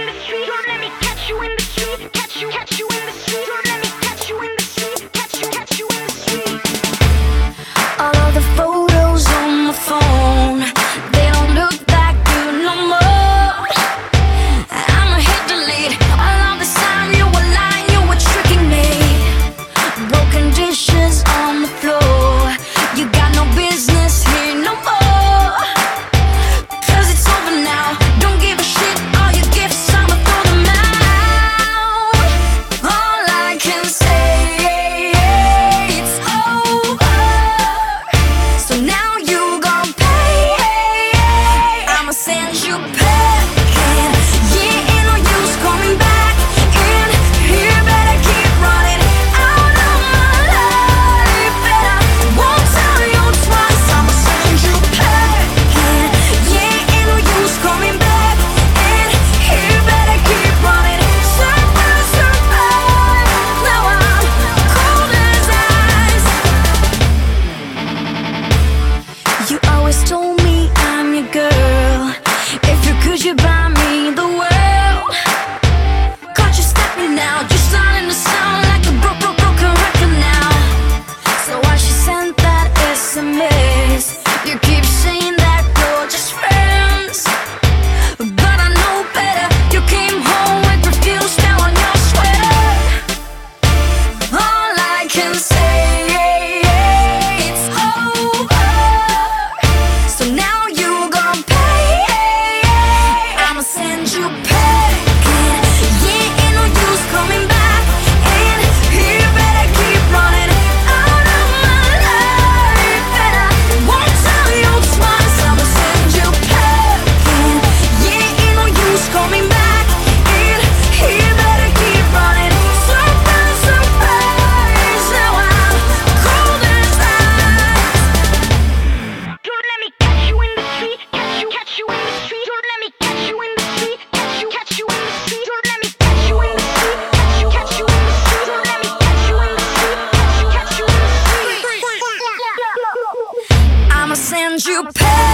in the street. Don't let me catch you in the street. Catch you, catch you. Packing.